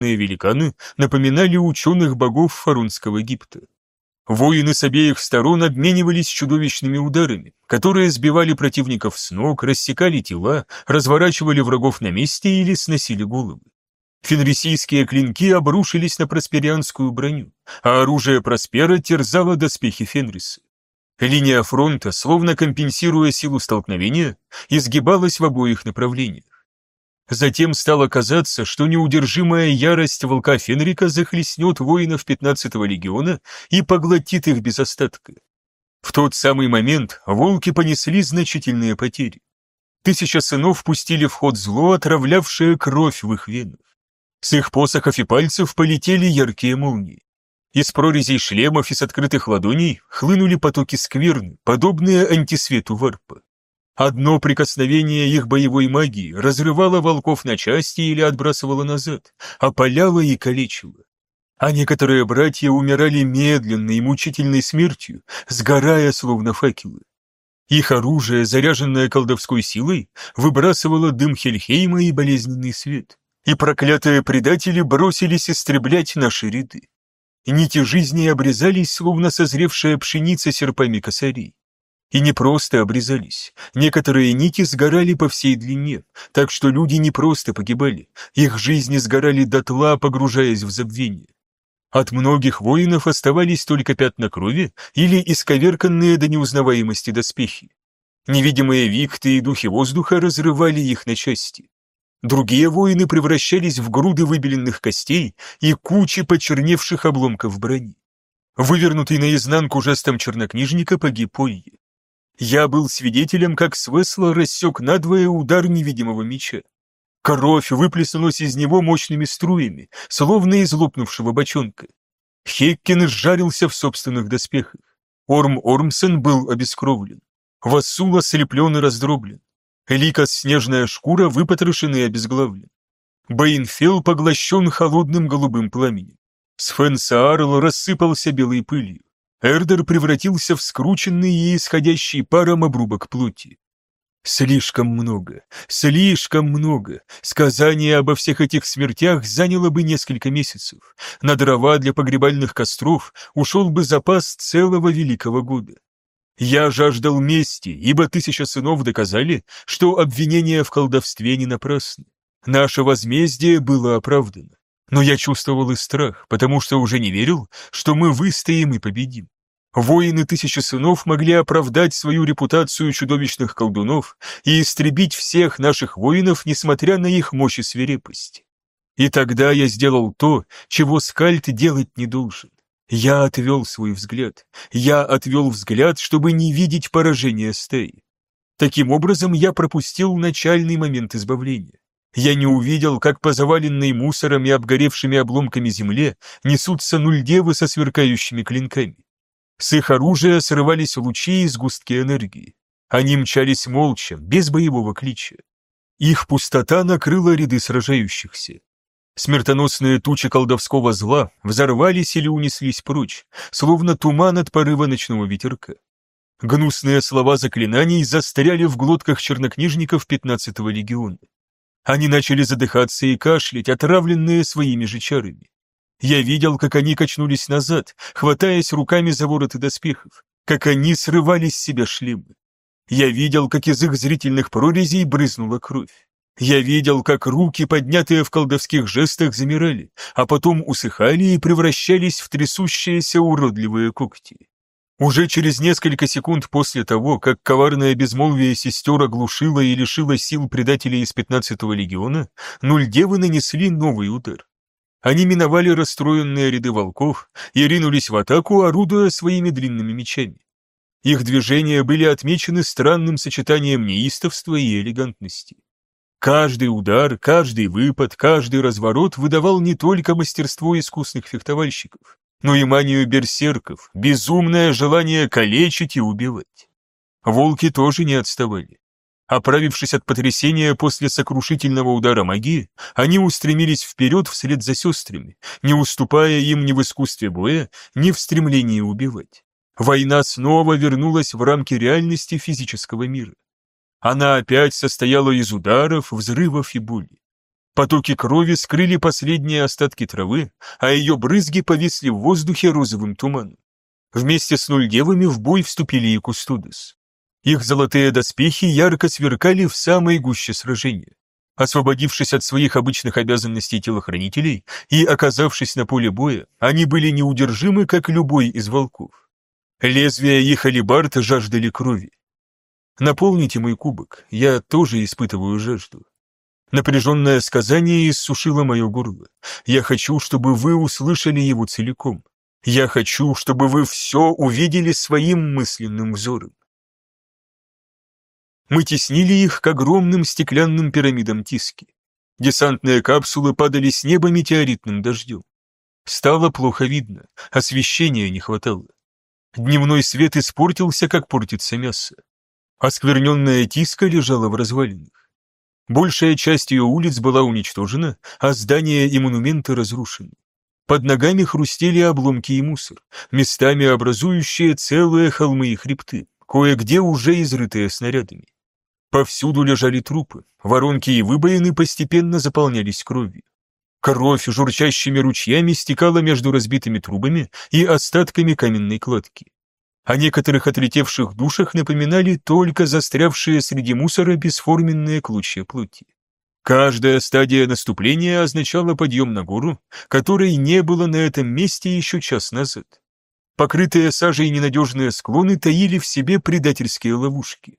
великаны напоминали ученых богов фарунского Египта. Воины с обеих сторон обменивались чудовищными ударами, которые сбивали противников с ног, рассекали тела, разворачивали врагов на месте или сносили головы. Фенрисийские клинки обрушились на просперианскую броню, а оружие Проспера терзало доспехи Фенриса. Линия фронта, словно компенсируя силу столкновения, изгибалась в обоих направлениях. Затем стало казаться, что неудержимая ярость волка Фенрика захлестнет воинов 15-го легиона и поглотит их без остатка. В тот самый момент волки понесли значительные потери. Тысяча сынов пустили в ход зло, отравлявшее кровь в их венах. С их посохов и пальцев полетели яркие молнии. Из прорезей шлемов и с открытых ладоней хлынули потоки скверны, подобные антисвету варпа. Одно прикосновение их боевой магии разрывало волков на части или отбрасывало назад, опаляло и калечило. А некоторые братья умирали медленной и мучительной смертью, сгорая словно факелы. Их оружие, заряженное колдовской силой, выбрасывало дым Хельхейма и болезненный свет, и проклятые предатели бросились истреблять наши ряды. Нити жизни обрезались, словно созревшая пшеница серпами косарей. И не просто обрезались. Некоторые нити сгорали по всей длине, так что люди не просто погибали, их жизни сгорали дотла, погружаясь в забвение. От многих воинов оставались только пятна крови или исковерканные до неузнаваемости доспехи. Невидимые викты и духи воздуха разрывали их на части. Другие воины превращались в груды выбеленных костей и кучи почерневших обломков брони. Вывернутый наизнанку жестом чернокнижника погиб Ойе. Я был свидетелем, как Свесла рассек надвое удар невидимого меча. Кровь выплеснулась из него мощными струями, словно из лопнувшего бочонка. Хеккин сжарился в собственных доспехах. Орм Ормсен был обескровлен. Васул ослеплен и раздроблен. Ликас снежная шкура выпотрошен и обезглавлен. Бейнфелл поглощен холодным голубым пламенем. Сфен Саарл рассыпался белой пылью. Эрдер превратился в скрученный и исходящий паром обрубок плоти. Слишком много, слишком много. Сказание обо всех этих смертях заняло бы несколько месяцев. На дрова для погребальных костров ушел бы запас целого великого года. Я жаждал мести, ибо тысяча сынов доказали, что обвинения в колдовстве не напрасны. Наше возмездие было оправдано. Но я чувствовал и страх, потому что уже не верил, что мы выстоим и победим. Воины Тысячи Сынов могли оправдать свою репутацию чудовищных колдунов и истребить всех наших воинов, несмотря на их мощь и свирепость. И тогда я сделал то, чего Скальд делать не должен. Я отвел свой взгляд. Я отвел взгляд, чтобы не видеть поражения стаи. Таким образом, я пропустил начальный момент избавления. Я не увидел, как по заваленной мусором и обгоревшими обломками земле несутся нульдевы со сверкающими клинками. С их оружия срывались лучи и сгустки энергии. Они мчались молча, без боевого клича. Их пустота накрыла ряды сражающихся. Смертоносные тучи колдовского зла взорвались или унеслись прочь, словно туман от порыва ночного ветерка. Гнусные слова заклинаний застряли в глотках чернокнижников 15-го легиона. Они начали задыхаться и кашлять, отравленные своими же чарами. Я видел, как они качнулись назад, хватаясь руками за вороты доспехов, как они срывали с себя шлемы. Я видел, как из их зрительных прорезей брызнула кровь. Я видел, как руки, поднятые в колдовских жестах, замирали, а потом усыхали и превращались в трясущиеся уродливые когти. Уже через несколько секунд после того, как коварное безмолвие сестер оглушило и лишило сил предателей из 15-го легиона, Нульдевы нанесли новый удар. Они миновали расстроенные ряды волков и ринулись в атаку, орудуя своими длинными мечами. Их движения были отмечены странным сочетанием неистовства и элегантности. Каждый удар, каждый выпад, каждый разворот выдавал не только мастерство искусных фехтовальщиков, но и манию берсерков, безумное желание калечить и убивать. Волки тоже не отставали. Оправившись от потрясения после сокрушительного удара магии, они устремились вперед вслед за сестрами, не уступая им ни в искусстве боя, ни в стремлении убивать. Война снова вернулась в рамки реальности физического мира. Она опять состояла из ударов, взрывов и боли. Потоки крови скрыли последние остатки травы, а ее брызги повисли в воздухе розовым туманом. Вместе с нульдевами в бой вступили и Кустудес. Их золотые доспехи ярко сверкали в самой гуще сражения. Освободившись от своих обычных обязанностей телохранителей и оказавшись на поле боя, они были неудержимы, как любой из волков. Лезвия их алибард жаждали крови. Наполните мой кубок, я тоже испытываю жажду. Напряженное сказание иссушило мое горло. Я хочу, чтобы вы услышали его целиком. Я хочу, чтобы вы все увидели своим мысленным взором. Мы теснили их к огромным стеклянным пирамидам Тиски. Десантные капсулы падали с неба метеоритным дождем. Стало плохо видно, освещения не хватало. Дневной свет испортился, как портится мясо. Оскверненная Тиска лежала в развалинах. Большая часть ее улиц была уничтожена, а здания и монументы разрушены. Под ногами хрустели обломки и мусор, местами образующие целые холмы и хребты, кое-где уже изрытые снарядами. Повсюду лежали трупы, воронки и выбоины постепенно заполнялись кровью. Кровь журчащими ручьями стекала между разбитыми трубами и остатками каменной кладки. О некоторых отлетевших душах напоминали только застрявшие среди мусора бесформенные клочья плоти. Каждая стадия наступления означала подъем на гору, которой не было на этом месте еще час назад. Покрытые сажей ненадежные склоны таили в себе предательские ловушки.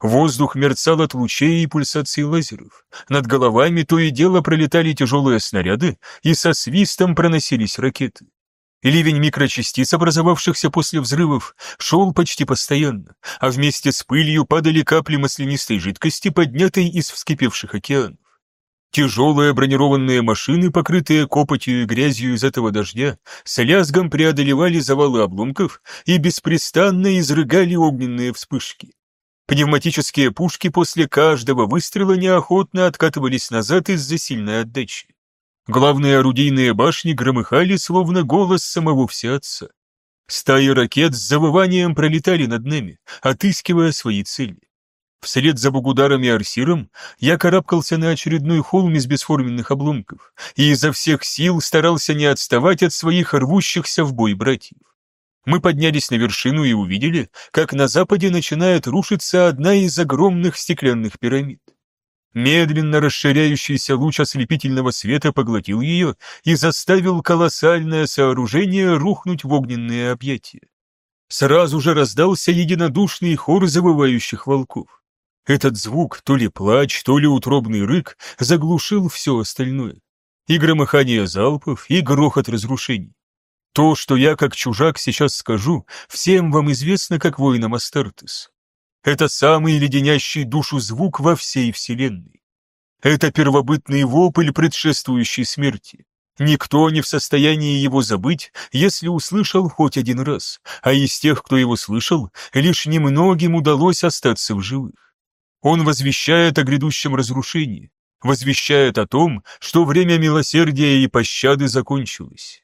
Воздух мерцал от лучей и пульсаций лазеров. Над головами то и дело пролетали тяжелые снаряды, и со свистом проносились ракеты. Ливень микрочастиц, образовавшихся после взрывов, шел почти постоянно, а вместе с пылью падали капли маслянистой жидкости, поднятой из вскипевших океанов. Тяжелые бронированные машины, покрытые копотью и грязью из этого дождя, с лязгом преодолевали завалы обломков и беспрестанно изрыгали огненные вспышки. Пневматические пушки после каждого выстрела неохотно откатывались назад из-за сильной отдачи. Главные орудийные башни громыхали, словно голос самого всеотца. Стаи ракет с завыванием пролетали над нами, отыскивая свои цели. Вслед за Бугударом и Арсиром я карабкался на очередной холм из бесформенных обломков и изо всех сил старался не отставать от своих рвущихся в бой братьев. Мы поднялись на вершину и увидели, как на западе начинает рушиться одна из огромных стеклянных пирамид. Медленно расширяющийся луч ослепительного света поглотил ее и заставил колоссальное сооружение рухнуть в огненные объятия. Сразу же раздался единодушный хор завывающих волков. Этот звук, то ли плач, то ли утробный рык, заглушил все остальное. И громыхание залпов, и грохот разрушений. То, что я как чужак сейчас скажу, всем вам известно как воинам Астартес. Это самый леденящий душу звук во всей вселенной. Это первобытный вопль, предшествующий смерти. Никто не в состоянии его забыть, если услышал хоть один раз, а из тех, кто его слышал, лишь немногим удалось остаться в живых. Он возвещает о грядущем разрушении, возвещает о том, что время милосердия и пощады закончилось.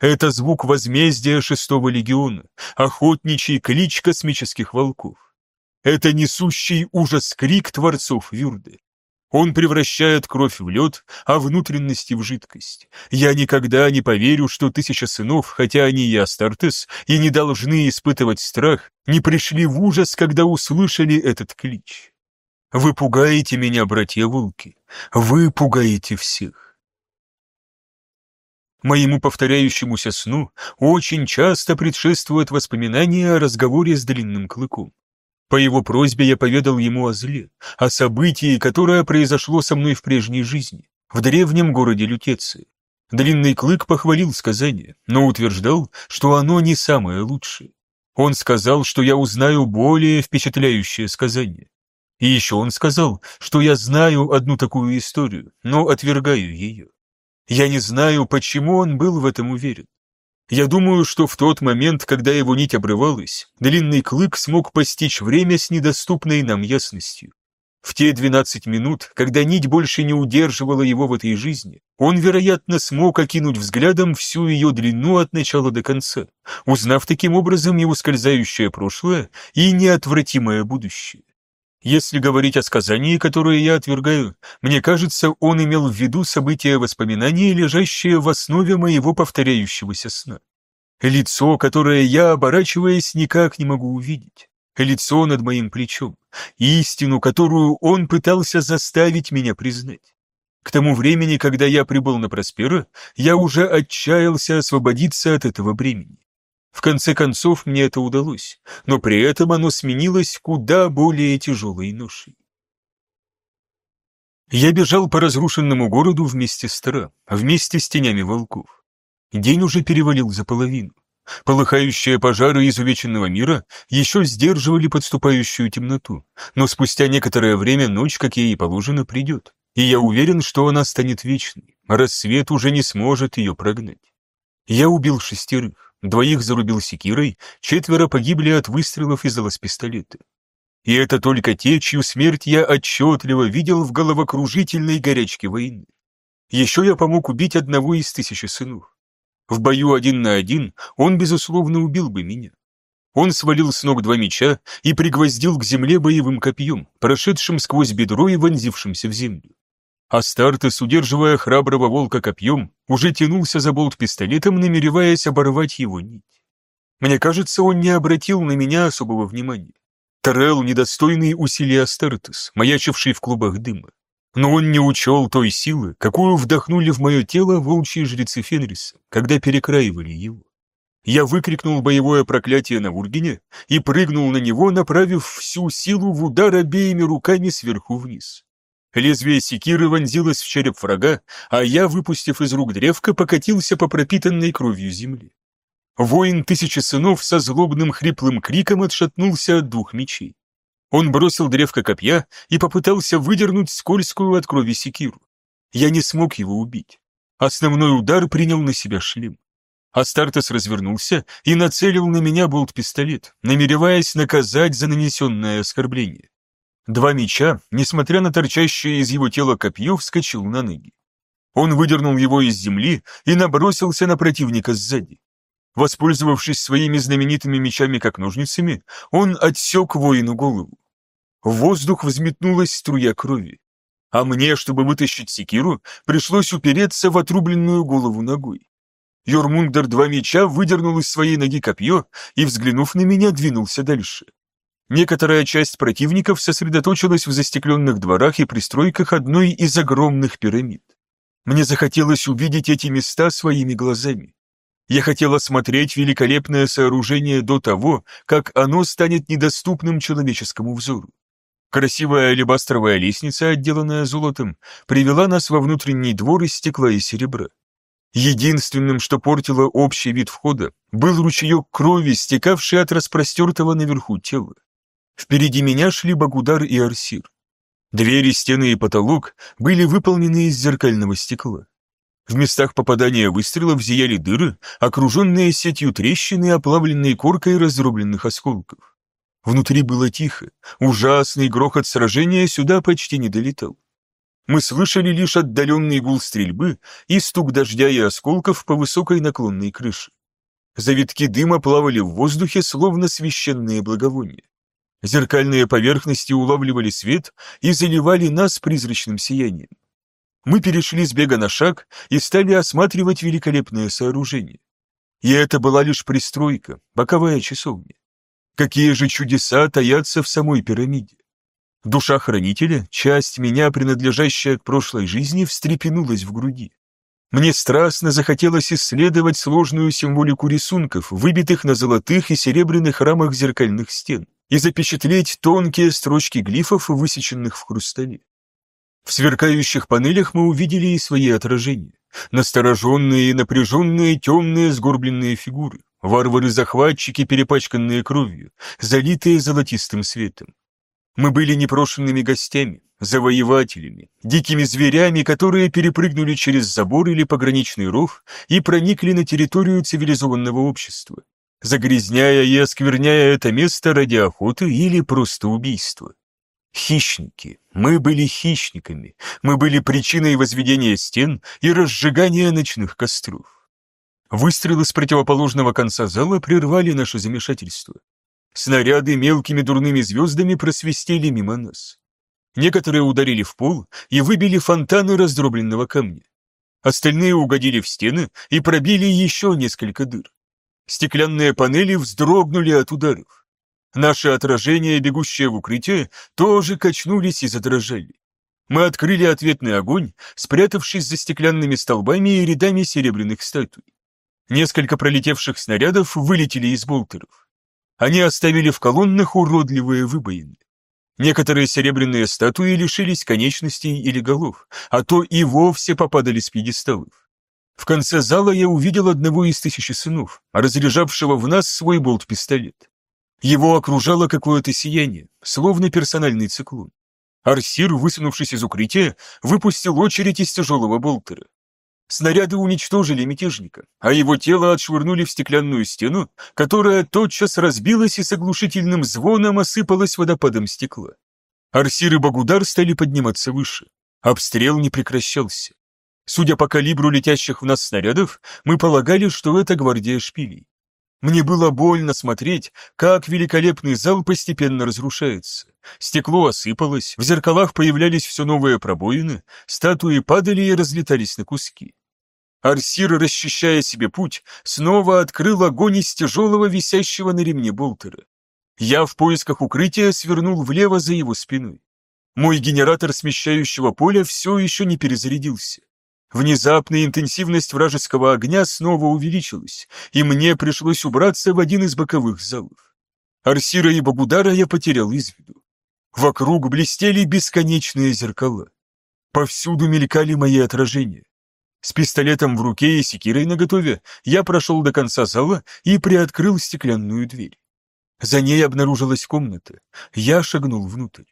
Это звук возмездия шестого легиона, охотничий клич космических волков. Это несущий ужас крик творцов Вюрды. Он превращает кровь в лед, а внутренности в жидкость. Я никогда не поверю, что тысяча сынов, хотя они и Астартес, и не должны испытывать страх, не пришли в ужас, когда услышали этот клич. Вы пугаете меня, братья-волки, вы пугаете всех. Моему повторяющемуся сну очень часто предшествует воспоминание о разговоре с длинным клыком. По его просьбе я поведал ему о зле, о событии, которое произошло со мной в прежней жизни, в древнем городе Лютеции. Длинный клык похвалил сказание, но утверждал, что оно не самое лучшее. Он сказал, что я узнаю более впечатляющее сказание. И еще он сказал, что я знаю одну такую историю, но отвергаю ее. Я не знаю, почему он был в этом уверен. Я думаю, что в тот момент, когда его нить обрывалась, длинный клык смог постичь время с недоступной нам ясностью. В те двенадцать минут, когда нить больше не удерживала его в этой жизни, он, вероятно, смог окинуть взглядом всю ее длину от начала до конца, узнав таким образом его скользающее прошлое и неотвратимое будущее. Если говорить о сказании, которое я отвергаю, мне кажется, он имел в виду события воспоминания, лежащие в основе моего повторяющегося сна. Лицо, которое я, оборачиваясь, никак не могу увидеть. Лицо над моим плечом. Истину, которую он пытался заставить меня признать. К тому времени, когда я прибыл на Проспера, я уже отчаялся освободиться от этого бремени. В конце концов, мне это удалось, но при этом оно сменилось куда более тяжелой ношей. Я бежал по разрушенному городу вместе с Тара, вместе с тенями волков. День уже перевалил за половину. Полыхающие пожары изувеченного мира еще сдерживали подступающую темноту, но спустя некоторое время ночь, как ей и положено, придет, и я уверен, что она станет вечной, рассвет уже не сможет ее прогнать. Я убил шестерых, Двоих зарубил секирой, четверо погибли от выстрелов из пистолета. И это только те, чью смерть я отчетливо видел в головокружительной горячке войны. Еще я помог убить одного из тысячи сынов. В бою один на один он, безусловно, убил бы меня. Он свалил с ног два меча и пригвоздил к земле боевым копьем, прошедшим сквозь бедро и вонзившимся в землю. Астартес, удерживая храброго волка копьем, уже тянулся за болт пистолетом, намереваясь оборвать его нить. Мне кажется, он не обратил на меня особого внимания. Тарел, недостойный усилий Астартес, маячивший в клубах дыма. Но он не учел той силы, какую вдохнули в мое тело волчьи жрецы Фенриса, когда перекраивали его. Я выкрикнул боевое проклятие на Ургине и прыгнул на него, направив всю силу в удар обеими руками сверху вниз. Лезвие секиры вонзилось в череп врага, а я, выпустив из рук древко, покатился по пропитанной кровью земли. Воин тысячи сынов со злобным хриплым криком отшатнулся от двух мечей. Он бросил древко копья и попытался выдернуть скользкую от крови секиру. Я не смог его убить. Основной удар принял на себя шлем. Астартес развернулся и нацелил на меня болт-пистолет, намереваясь наказать за нанесенное оскорбление. Два меча, несмотря на торчащее из его тела копье, вскочил на ноги. Он выдернул его из земли и набросился на противника сзади. Воспользовавшись своими знаменитыми мечами как ножницами, он отсек воину голову. В воздух взметнулась струя крови. А мне, чтобы вытащить секиру, пришлось упереться в отрубленную голову ногой. Йормундер два меча выдернул из своей ноги копье и, взглянув на меня, двинулся дальше. Некоторая часть противников сосредоточилась в застекленных дворах и пристройках одной из огромных пирамид. Мне захотелось увидеть эти места своими глазами. Я хотел осмотреть великолепное сооружение до того, как оно станет недоступным человеческому взору. Красивая алебастровая лестница, отделанная золотом, привела нас во внутренний двор из стекла и серебра. Единственным, что портило общий вид входа, был ручеек крови, стекавший от распростертого наверху тела. Впереди меня шли Багудар и Арсир. Двери, стены и потолок были выполнены из зеркального стекла. В местах попадания выстрелов зияли дыры, окруженные сетью трещин и оплавленной коркой разрубленных осколков. Внутри было тихо, ужасный грохот сражения сюда почти не долетал. Мы слышали лишь отдаленный гул стрельбы и стук дождя и осколков по высокой наклонной крыше. Завитки дыма плавали в воздухе, словно священные благовония. Зеркальные поверхности улавливали свет и заливали нас призрачным сиянием. Мы перешли с бега на шаг и стали осматривать великолепное сооружение. И это была лишь пристройка, боковая часовня. Какие же чудеса таятся в самой пирамиде. Душа хранителя, часть меня, принадлежащая к прошлой жизни, встрепенулась в груди. Мне страстно захотелось исследовать сложную символику рисунков, выбитых на золотых и серебряных рамах зеркальных стен и запечатлеть тонкие строчки глифов, высеченных в хрустале. В сверкающих панелях мы увидели и свои отражения. Настороженные и напряженные темные сгорбленные фигуры, варвары-захватчики, перепачканные кровью, залитые золотистым светом. Мы были непрошенными гостями, завоевателями, дикими зверями, которые перепрыгнули через забор или пограничный ров и проникли на территорию цивилизованного общества загрязняя и оскверняя это место ради охоты или просто убийства. Хищники. Мы были хищниками. Мы были причиной возведения стен и разжигания ночных костров. Выстрелы с противоположного конца зала прервали наше замешательство. Снаряды мелкими дурными звездами просвистели мимо нас. Некоторые ударили в пол и выбили фонтаны раздробленного камня. Остальные угодили в стены и пробили еще несколько дыр. Стеклянные панели вздрогнули от ударов. Наши отражения, бегущие в укрытие, тоже качнулись и задрожали. Мы открыли ответный огонь, спрятавшись за стеклянными столбами и рядами серебряных статуй. Несколько пролетевших снарядов вылетели из болтеров. Они оставили в колоннах уродливые выбоины. Некоторые серебряные статуи лишились конечностей или голов, а то и вовсе попадали с пьедесталов. В конце зала я увидел одного из тысячи сынов, разряжавшего в нас свой болт-пистолет. Его окружало какое-то сияние, словно персональный циклон. Арсир, высунувшись из укрытия, выпустил очередь из тяжелого болтера. Снаряды уничтожили мятежника, а его тело отшвырнули в стеклянную стену, которая тотчас разбилась и с оглушительным звоном осыпалась водопадом стекла. Арсир и Багудар стали подниматься выше. Обстрел не прекращался. Судя по калибру летящих в нас снарядов, мы полагали, что это гвардия шпилей. Мне было больно смотреть, как великолепный зал постепенно разрушается. Стекло осыпалось, в зеркалах появлялись все новые пробоины, статуи падали и разлетались на куски. Арсир, расчищая себе путь, снова открыл огонь из тяжелого висящего на ремне болтера. Я в поисках укрытия свернул влево за его спиной. Мой генератор смещающего поля все еще не перезарядился. Внезапно интенсивность вражеского огня снова увеличилась, и мне пришлось убраться в один из боковых залов. Арсира и Багудара я потерял из виду. Вокруг блестели бесконечные зеркала. Повсюду мелькали мои отражения. С пистолетом в руке и секирой наготове я прошел до конца зала и приоткрыл стеклянную дверь. За ней обнаружилась комната. Я шагнул внутрь.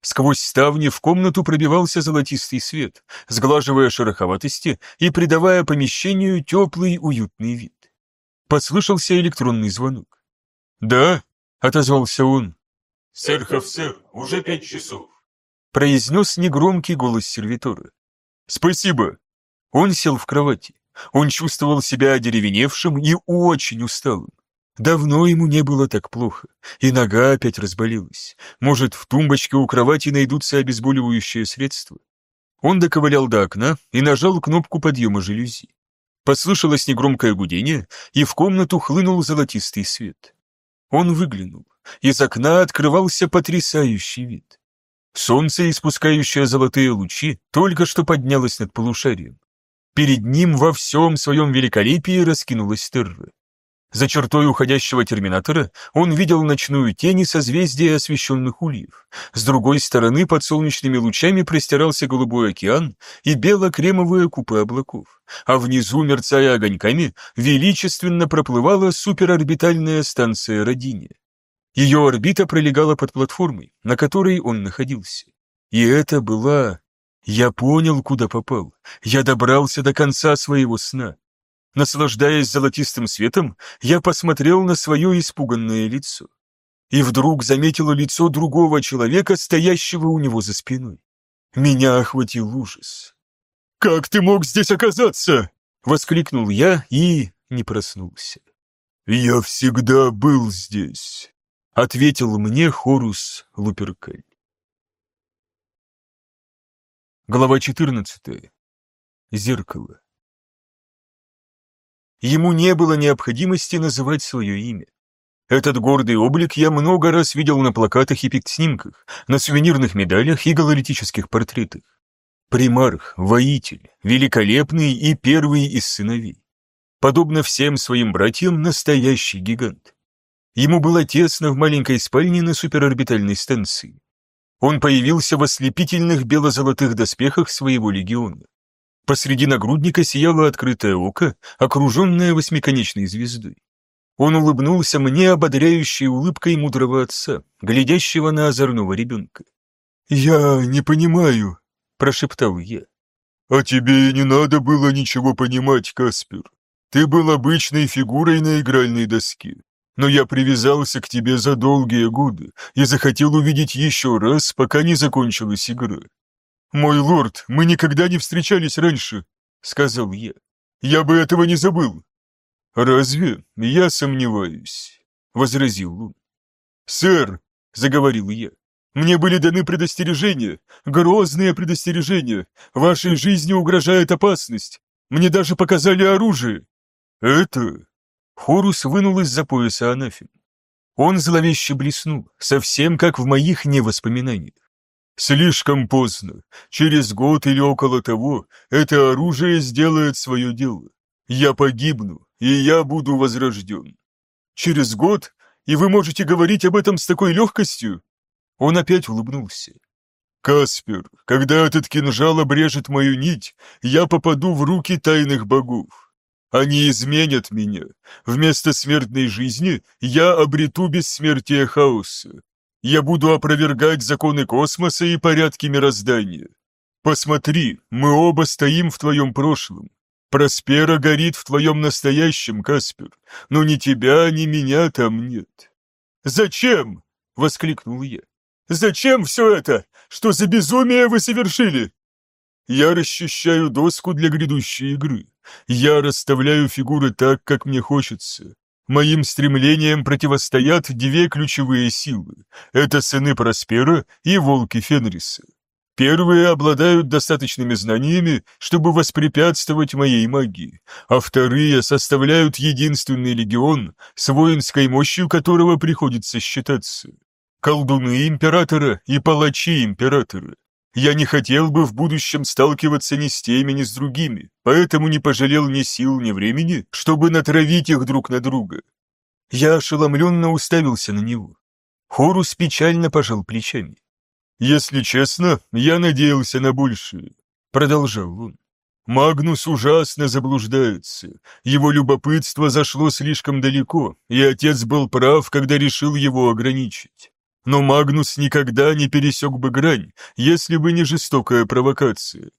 Сквозь ставни в комнату пробивался золотистый свет, сглаживая шероховатости и придавая помещению теплый уютный вид. Послышался электронный звонок. «Да», — отозвался он. «Сэр Хавсер, уже пять часов», — произнес негромкий голос сервитора. «Спасибо». Он сел в кровати. Он чувствовал себя одеревеневшим и очень усталым. Давно ему не было так плохо, и нога опять разболелась. Может, в тумбочке у кровати найдутся обезболивающие средства? Он доковылял до окна и нажал кнопку подъема жалюзи. Послышалось негромкое гудение, и в комнату хлынул золотистый свет. Он выглянул. Из окна открывался потрясающий вид. Солнце, испускающее золотые лучи, только что поднялось над полушарием. Перед ним во всем своем великолепии раскинулась терра. За чертой уходящего терминатора он видел ночную тень и созвездие освещенных ульев. С другой стороны под солнечными лучами простирался голубой океан и бело-кремовые купы облаков, а внизу, мерцая огоньками, величественно проплывала суперорбитальная станция Родиния. Ее орбита пролегала под платформой, на которой он находился. И это была... Я понял, куда попал. Я добрался до конца своего сна. Наслаждаясь золотистым светом, я посмотрел на свое испуганное лицо. И вдруг заметил лицо другого человека, стоящего у него за спиной. Меня охватил ужас. «Как ты мог здесь оказаться?» — воскликнул я и не проснулся. «Я всегда был здесь», — ответил мне Хорус Луперкаль. Глава 14. Зеркало. Ему не было необходимости называть свое имя. Этот гордый облик я много раз видел на плакатах и пикт-снимках, на сувенирных медалях и галаритических портретах. Примарх, воитель, великолепный и первый из сыновей. Подобно всем своим братьям, настоящий гигант. Ему было тесно в маленькой спальне на суперорбитальной станции. Он появился в ослепительных бело-золотых доспехах своего легиона. Посреди нагрудника сияло открытое око, окруженное восьмиконечной звездой. Он улыбнулся мне ободряющей улыбкой мудрого отца, глядящего на озорного ребенка. «Я не понимаю», — прошептал я. «А тебе не надо было ничего понимать, Каспер. Ты был обычной фигурой на игральной доске. Но я привязался к тебе за долгие годы и захотел увидеть еще раз, пока не закончилась игра. «Мой лорд, мы никогда не встречались раньше», — сказал я. «Я бы этого не забыл». «Разве? Я сомневаюсь», — возразил Лун. «Сэр», — заговорил я, — «мне были даны предостережения, грозные предостережения. Вашей жизни угрожает опасность. Мне даже показали оружие». «Это...» Хорус вынул из-за пояса анафем. Он зловеще блеснул, совсем как в моих невоспоминаниях. Слишком поздно. Через год или около того это оружие сделает свое дело. Я погибну, и я буду возрожден. Через год? И вы можете говорить об этом с такой легкостью? Он опять улыбнулся. Каспер, когда этот кинжал обрежет мою нить, я попаду в руки тайных богов. Они изменят меня. Вместо смертной жизни я обрету бессмертие хаоса. Я буду опровергать законы космоса и порядки мироздания. Посмотри, мы оба стоим в твоем прошлом. Проспера горит в твоем настоящем, Каспер, но ни тебя, ни меня там нет. «Зачем?» — воскликнул я. «Зачем все это? Что за безумие вы совершили?» «Я расчищаю доску для грядущей игры. Я расставляю фигуры так, как мне хочется. Моим стремлениям противостоят две ключевые силы. Это сыны Проспера и волки Фенриса. Первые обладают достаточными знаниями, чтобы воспрепятствовать моей магии, а вторые составляют единственный легион, с воинской мощью которого приходится считаться. Колдуны Императора и палачи Императора. Я не хотел бы в будущем сталкиваться ни с теми, ни с другими, поэтому не пожалел ни сил, ни времени, чтобы натравить их друг на друга. Я ошеломленно уставился на него. Хорус печально пожал плечами. «Если честно, я надеялся на большее», — продолжал он. Магнус ужасно заблуждается. Его любопытство зашло слишком далеко, и отец был прав, когда решил его ограничить. Но Магнус никогда не пересек бы грань, если бы не жестокая провокация.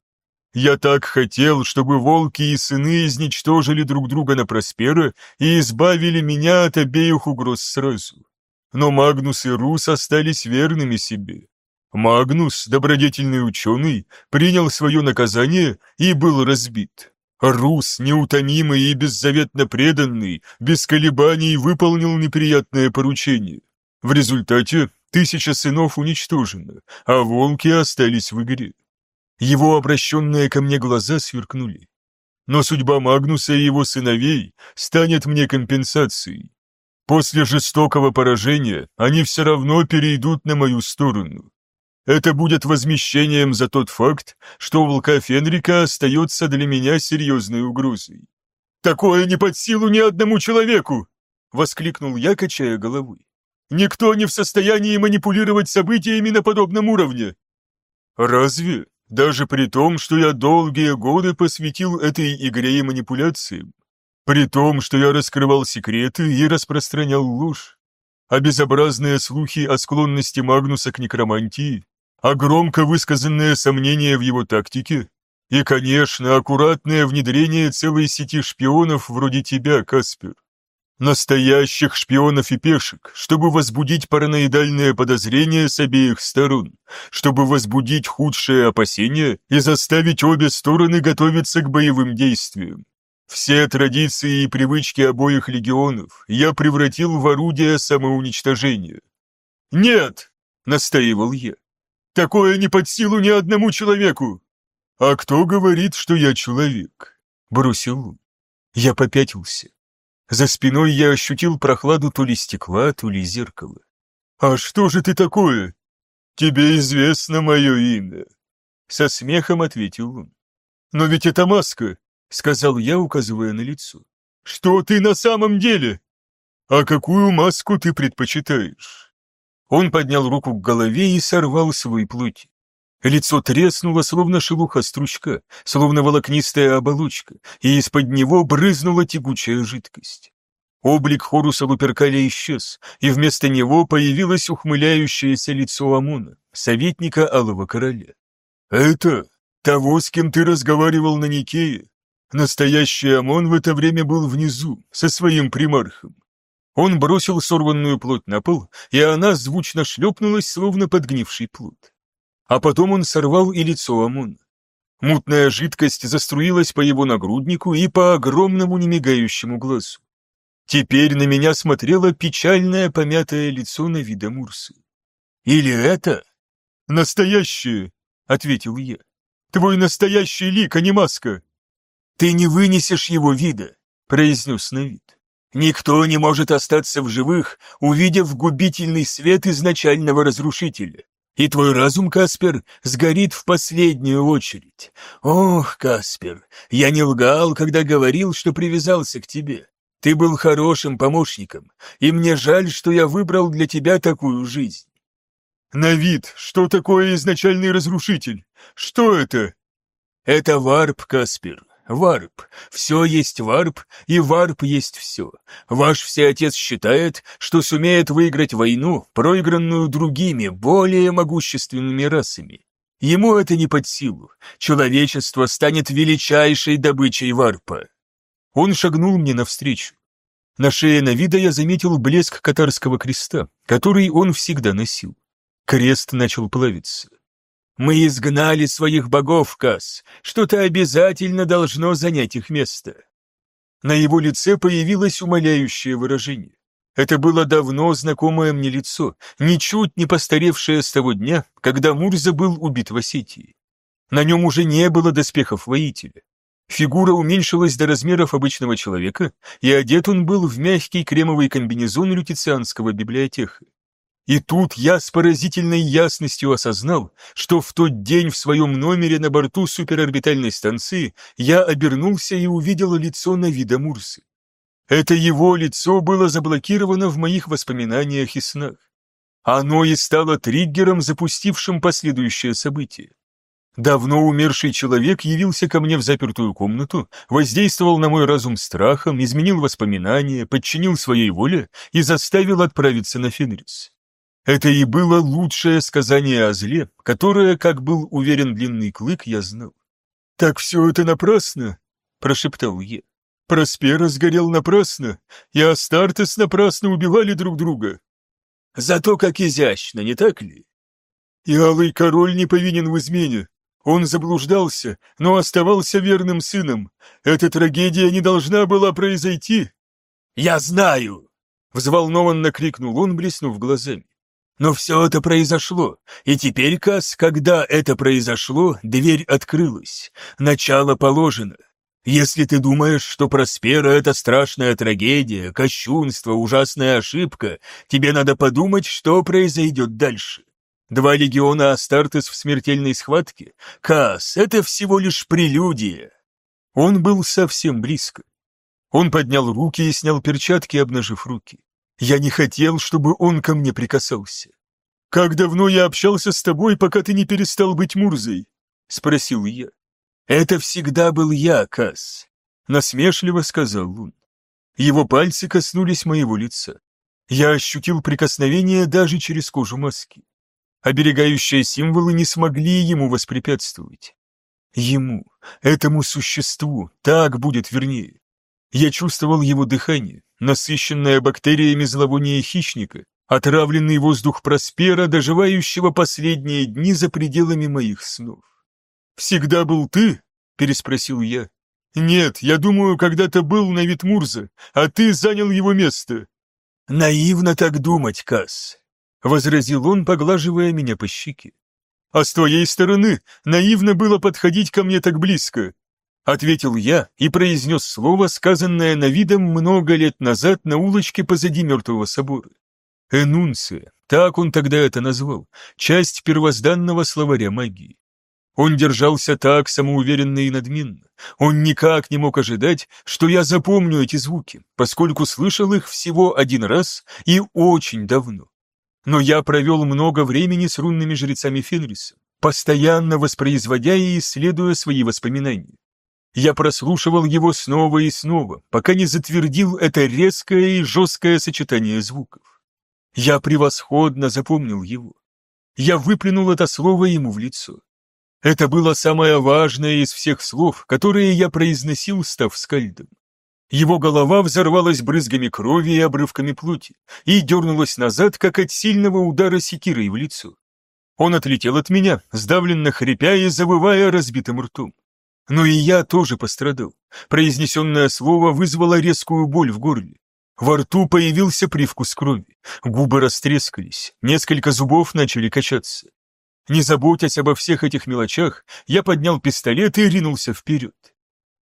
Я так хотел, чтобы волки и сыны изничтожили друг друга на Проспера и избавили меня от обеих угроз сразу. Но Магнус и Рус остались верными себе. Магнус, добродетельный ученый, принял свое наказание и был разбит. Рус, неутомимый и беззаветно преданный, без колебаний выполнил неприятное поручение. В результате Тысяча сынов уничтожено, а волки остались в игре. Его обращенные ко мне глаза сверкнули. Но судьба Магнуса и его сыновей станет мне компенсацией. После жестокого поражения они все равно перейдут на мою сторону. Это будет возмещением за тот факт, что волка Фенрика остается для меня серьезной угрозой. «Такое не под силу ни одному человеку!» — воскликнул я, качая головой. Никто не в состоянии манипулировать событиями на подобном уровне. Разве? Даже при том, что я долгие годы посвятил этой игре и манипуляциям. При том, что я раскрывал секреты и распространял ложь. А безобразные слухи о склонности Магнуса к некромантии, а громко высказанные сомнения в его тактике, и, конечно, аккуратное внедрение целой сети шпионов вроде тебя, Каспер. Настоящих шпионов и пешек, чтобы возбудить параноидальные подозрения с обеих сторон, чтобы возбудить худшие опасения и заставить обе стороны готовиться к боевым действиям. Все традиции и привычки обоих легионов я превратил в орудие самоуничтожения. «Нет!» — настаивал я. «Такое не под силу ни одному человеку!» «А кто говорит, что я человек?» — бросил он. Я попятился. За спиной я ощутил прохладу то ли стекла, то ли зеркала. «А что же ты такое?» «Тебе известно мое имя», — со смехом ответил он. «Но ведь это маска», — сказал я, указывая на лицо. «Что ты на самом деле?» «А какую маску ты предпочитаешь?» Он поднял руку к голове и сорвал свой плоть. Лицо треснуло, словно шелуха стручка, словно волокнистая оболочка, и из-под него брызнула тягучая жидкость. Облик Хоруса Луперкаля исчез, и вместо него появилось ухмыляющееся лицо Амона, советника Алого Короля. «Это того, с кем ты разговаривал на Никее? Настоящий Амон в это время был внизу, со своим примархом. Он бросил сорванную плоть на пол, и она звучно шлепнулась, словно подгнивший плод а потом он сорвал и лицо Амона. Мутная жидкость заструилась по его нагруднику и по огромному немигающему глазу. Теперь на меня смотрело печальное помятое лицо на Мурсы. «Или это?» «Настоящее», — ответил я. «Твой настоящий лик, а не маска». «Ты не вынесешь его вида», — произнес Навид. «Никто не может остаться в живых, увидев губительный свет изначального разрушителя. И твой разум, Каспер, сгорит в последнюю очередь. Ох, Каспер, я не лгал, когда говорил, что привязался к тебе. Ты был хорошим помощником, и мне жаль, что я выбрал для тебя такую жизнь. Навид, что такое изначальный разрушитель? Что это? Это варп, Каспер, варп. Все есть варп, и варп есть все. Ваш всеотец считает, что сумеет выиграть войну, проигранную другими, более могущественными расами. Ему это не под силу. Человечество станет величайшей добычей варпа. Он шагнул мне навстречу. На шее Навида я заметил блеск катарского креста, который он всегда носил. Крест начал плавиться. «Мы изгнали своих богов, Кас. Что-то обязательно должно занять их место». На его лице появилось умоляющее выражение. Это было давно знакомое мне лицо, ничуть не постаревшее с того дня, когда Мурза был убит в Осетии. На нем уже не было доспехов воителя. Фигура уменьшилась до размеров обычного человека, и одет он был в мягкий кремовый комбинезон лютицианского библиотеха. И тут я с поразительной ясностью осознал, что в тот день в своем номере на борту суперорбитальной станции я обернулся и увидел лицо Навида Мурсы. Это его лицо было заблокировано в моих воспоминаниях и снах. Оно и стало триггером, запустившим последующее событие. Давно умерший человек явился ко мне в запертую комнату, воздействовал на мой разум страхом, изменил воспоминания, подчинил своей воле и заставил отправиться на Фенрис. Это и было лучшее сказание о зле, которое, как был уверен длинный клык, я знал. «Так все это напрасно?» – прошептал я. «Проспера сгорел напрасно, и Астартес напрасно убивали друг друга». «Зато как изящно, не так ли?» «И Алый Король не повинен в измене. Он заблуждался, но оставался верным сыном. Эта трагедия не должна была произойти. «Я знаю!» — взволнованно крикнул он, блеснув глазами. «Но все это произошло, и теперь, Кас, когда это произошло, дверь открылась, начало положено. Если ты думаешь, что Проспера — это страшная трагедия, кощунство, ужасная ошибка, тебе надо подумать, что произойдет дальше. Два легиона Астартес в смертельной схватке? Кас, это всего лишь прелюдия. Он был совсем близко. Он поднял руки и снял перчатки, обнажив руки. Я не хотел, чтобы он ко мне прикасался. «Как давно я общался с тобой, пока ты не перестал быть Мурзой?» — спросил я. «Это всегда был я, Кас», — насмешливо сказал он. Его пальцы коснулись моего лица. Я ощутил прикосновение даже через кожу маски. Оберегающие символы не смогли ему воспрепятствовать. Ему, этому существу, так будет вернее. Я чувствовал его дыхание, насыщенное бактериями зловония хищника, отравленный воздух Проспера, доживающего последние дни за пределами моих снов. «Всегда был ты?» — переспросил я. «Нет, я думаю, когда-то был на Витмурза, а ты занял его место». «Наивно так думать, Касс. — возразил он, поглаживая меня по щеке. «А с твоей стороны наивно было подходить ко мне так близко», — ответил я и произнес слово, сказанное на видом много лет назад на улочке позади мертвого собора. «Энунция», так он тогда это назвал, часть первозданного словаря магии. Он держался так самоуверенно и надменно. Он никак не мог ожидать, что я запомню эти звуки, поскольку слышал их всего один раз и очень давно. Но я провел много времени с рунными жрецами Фенриса, постоянно воспроизводя и исследуя свои воспоминания. Я прослушивал его снова и снова, пока не затвердил это резкое и жесткое сочетание звуков. Я превосходно запомнил его. Я выплюнул это слово ему в лицо. Это было самое важное из всех слов, которые я произносил, став скальдом. Его голова взорвалась брызгами крови и обрывками плоти и дернулась назад, как от сильного удара секирой в лицо. Он отлетел от меня, сдавленно хрипя и завывая разбитым ртом. Но и я тоже пострадал. Произнесенное слово вызвало резкую боль в горле. Во рту появился привкус крови, губы растрескались, несколько зубов начали качаться. Не заботясь обо всех этих мелочах, я поднял пистолет и ринулся вперед.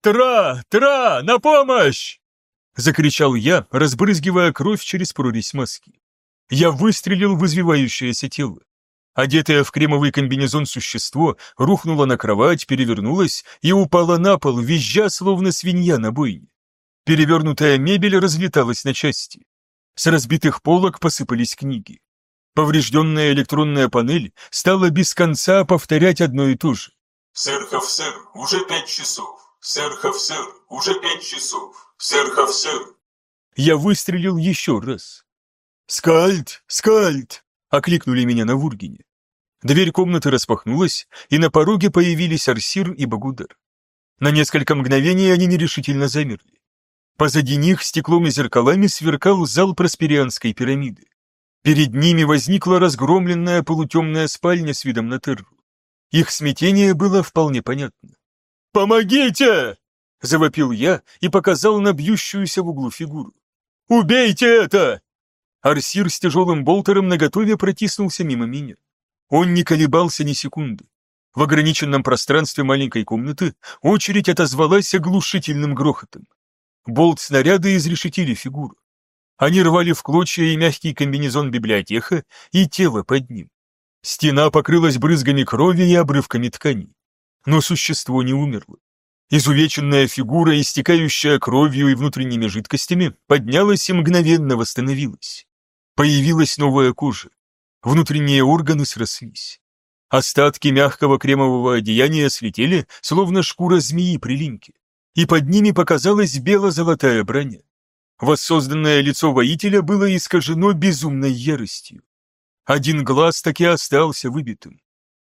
«Тра! Тра! На помощь!» Закричал я, разбрызгивая кровь через прорезь маски. Я выстрелил в извивающееся тело. Одетое в кремовый комбинезон существо рухнуло на кровать, перевернулось и упало на пол, визжа, словно свинья на бойне. Перевернутая мебель разлеталась на части. С разбитых полок посыпались книги. Поврежденная электронная панель стала без конца повторять одно и то же. «Сэр Хафсер, уже пять часов. Сэр Хафсер, уже пять часов. Сэр Хафсер». Я выстрелил еще раз. «Скальд! Скальд!» — окликнули меня на Вургине. Дверь комнаты распахнулась, и на пороге появились Арсир и Багудар. На несколько мгновений они нерешительно замерли. Позади них стеклом и зеркалами сверкал зал Просперианской пирамиды. Перед ними возникла разгромленная полутемная спальня с видом на терру. Их смятение было вполне понятно. «Помогите!» — завопил я и показал на бьющуюся в углу фигуру. «Убейте это!» Арсир с тяжелым болтером наготове протиснулся мимо меня. Он не колебался ни секунды. В ограниченном пространстве маленькой комнаты очередь отозвалась оглушительным грохотом. Болт снаряда изрешетили фигуру. Они рвали в клочья и мягкий комбинезон библиотека, и тело под ним. Стена покрылась брызгами крови и обрывками тканей. Но существо не умерло. Изувеченная фигура, истекающая кровью и внутренними жидкостями, поднялась и мгновенно восстановилась. Появилась новая кожа. Внутренние органы срослись. Остатки мягкого кремового одеяния слетели, словно шкура змеи при линьке, и под ними показалась бело-золотая броня. Воссозданное лицо воителя было искажено безумной яростью. Один глаз так и остался выбитым.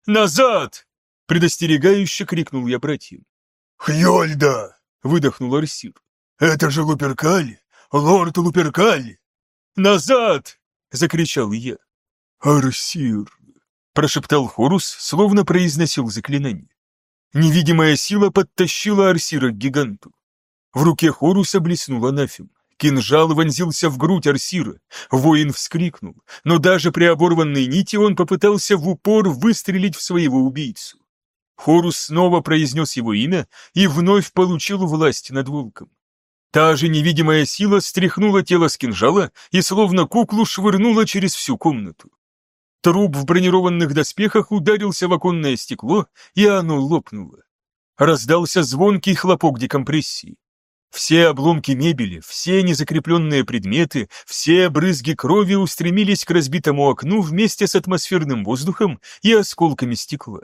«Назад!» — предостерегающе крикнул я братьям. «Хьольда!» — выдохнул Арсир. «Это же Луперкаль! Лорд Луперкаль!» «Назад!» — закричал я. «Арсир!» — прошептал Хорус, словно произносил заклинание. Невидимая сила подтащила Арсира к гиганту. В руке Хоруса блеснул анафем. Кинжал вонзился в грудь Арсира. Воин вскрикнул, но даже при оборванной нити он попытался в упор выстрелить в своего убийцу. Хорус снова произнес его имя и вновь получил власть над волком. Та же невидимая сила стряхнула тело с кинжала и словно куклу швырнула через всю комнату. Труп в бронированных доспехах ударился в оконное стекло, и оно лопнуло. Раздался звонкий хлопок декомпрессии. Все обломки мебели, все незакрепленные предметы, все брызги крови устремились к разбитому окну вместе с атмосферным воздухом и осколками стекла.